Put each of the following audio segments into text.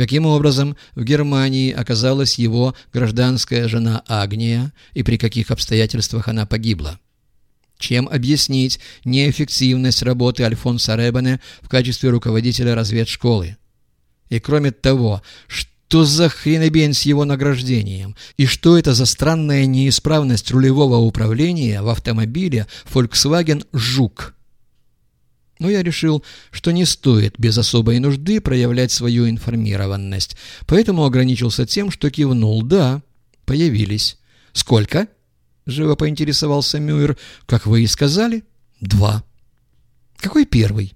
каким образом в Германии оказалась его гражданская жена Агния и при каких обстоятельствах она погибла. Чем объяснить неэффективность работы Альфонса Ребане в качестве руководителя разведшколы? И кроме того, что за хренобень с его награждением? И что это за странная неисправность рулевого управления в автомобиле Volkswagen «Жук»? Но я решил, что не стоит без особой нужды проявлять свою информированность, поэтому ограничился тем, что кивнул «да, появились». «Сколько?» — живо поинтересовался Мюэр. «Как вы и сказали?» «Два». «Какой первый?»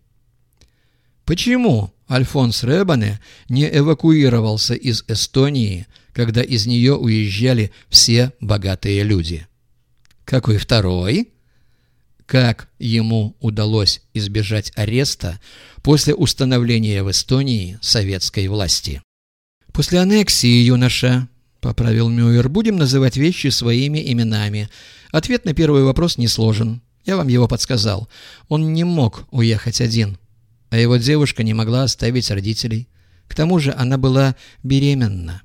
«Почему Альфонс Ребане не эвакуировался из Эстонии, когда из нее уезжали все богатые люди?» «Какой второй?» Как ему удалось избежать ареста после установления в Эстонии советской власти. «После аннексии, юноша», — поправил Мюэр, — «будем называть вещи своими именами. Ответ на первый вопрос не сложен. Я вам его подсказал. Он не мог уехать один, а его девушка не могла оставить родителей. К тому же она была беременна.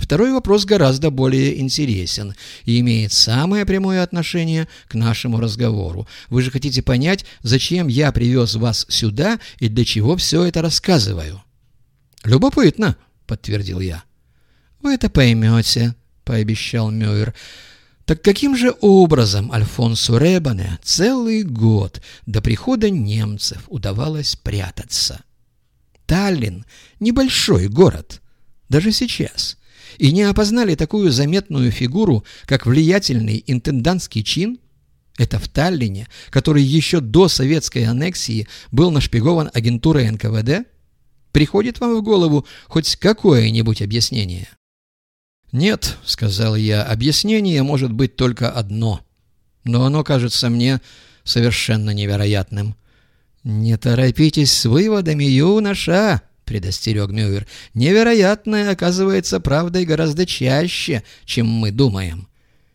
Второй вопрос гораздо более интересен и имеет самое прямое отношение к нашему разговору. Вы же хотите понять, зачем я привез вас сюда и для чего все это рассказываю? «Любопытно», — подтвердил я. «Вы это поймете», — пообещал Мюэр. Так каким же образом Альфонсу Ребане целый год до прихода немцев удавалось прятаться? Таллин — небольшой город, даже сейчас — и не опознали такую заметную фигуру, как влиятельный интендантский чин? Это в Таллине, который еще до советской аннексии был нашпигован агентурой НКВД? Приходит вам в голову хоть какое-нибудь объяснение? «Нет», — сказал я, — «объяснение может быть только одно, но оно кажется мне совершенно невероятным». «Не торопитесь с выводами, юноша», предостерег Мюэр. «Невероятное оказывается правдой гораздо чаще, чем мы думаем.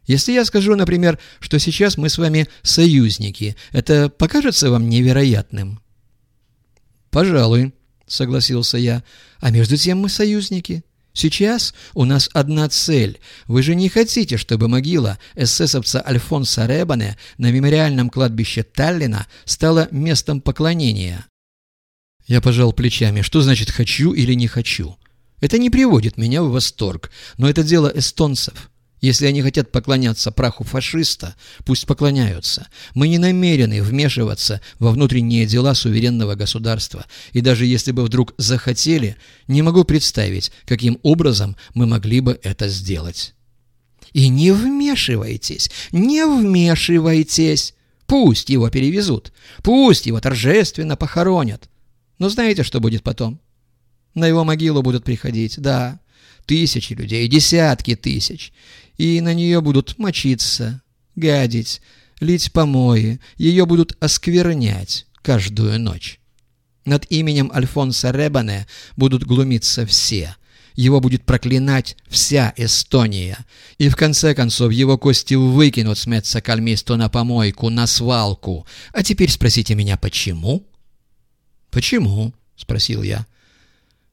Если я скажу, например, что сейчас мы с вами союзники, это покажется вам невероятным?» «Пожалуй», — согласился я. «А между тем мы союзники». Сейчас у нас одна цель. Вы же не хотите, чтобы могила эсэсовца Альфонса Ребане на мемориальном кладбище Таллина стала местом поклонения. Я пожал плечами. Что значит «хочу» или «не хочу»? Это не приводит меня в восторг, но это дело эстонцев. Если они хотят поклоняться праху фашиста, пусть поклоняются. Мы не намерены вмешиваться во внутренние дела суверенного государства. И даже если бы вдруг захотели, не могу представить, каким образом мы могли бы это сделать. И не вмешивайтесь, не вмешивайтесь. Пусть его перевезут, пусть его торжественно похоронят. Но знаете, что будет потом? На его могилу будут приходить, да, тысячи людей, десятки тысяч. И на нее будут мочиться, гадить, лить помои, ее будут осквернять каждую ночь. Над именем Альфонса Ребане будут глумиться все. Его будет проклинать вся Эстония. И в конце концов его кости выкинут с Меццакальмисту на помойку, на свалку. А теперь спросите меня, почему? «Почему?» — спросил я.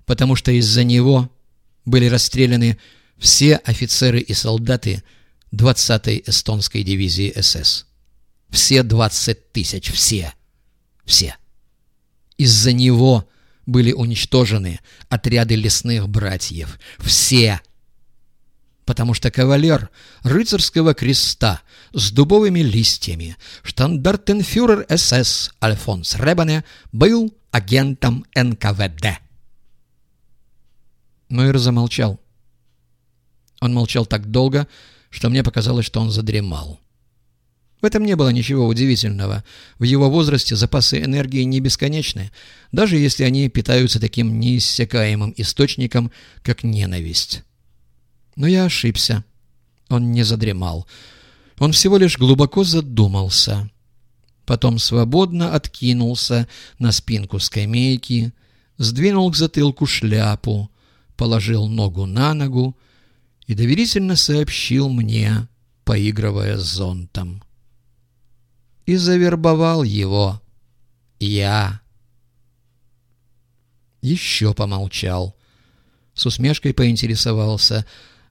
«Потому что из-за него были расстреляны все офицеры и солдаты 20-й эстонской дивизии СС. Все 20 тысяч, все, все. Из-за него были уничтожены отряды лесных братьев. Все потому что кавалер рыцарского креста с дубовыми листьями, штандартенфюрер СС Альфонс Ребане, был агентом НКВД. Мойер замолчал. Он молчал так долго, что мне показалось, что он задремал. В этом не было ничего удивительного. В его возрасте запасы энергии не бесконечны, даже если они питаются таким неиссякаемым источником, как ненависть. Но я ошибся. Он не задремал. Он всего лишь глубоко задумался. Потом свободно откинулся на спинку скамейки, сдвинул к затылку шляпу, положил ногу на ногу и доверительно сообщил мне, поигрывая с зонтом. И завербовал его я. Еще помолчал. С усмешкой поинтересовался.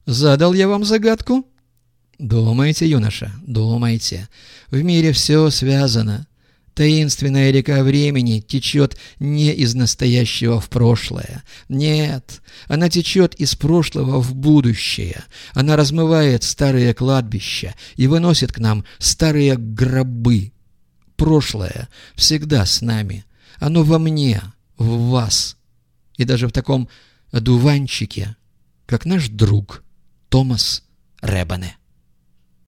«Задал я вам загадку?» «Думайте, юноша, думайте. В мире все связано. Таинственная река времени течет не из настоящего в прошлое. Нет, она течет из прошлого в будущее. Она размывает старые кладбища и выносит к нам старые гробы. Прошлое всегда с нами. Оно во мне, в вас. И даже в таком одуванчике, как наш друг Томас Ребане.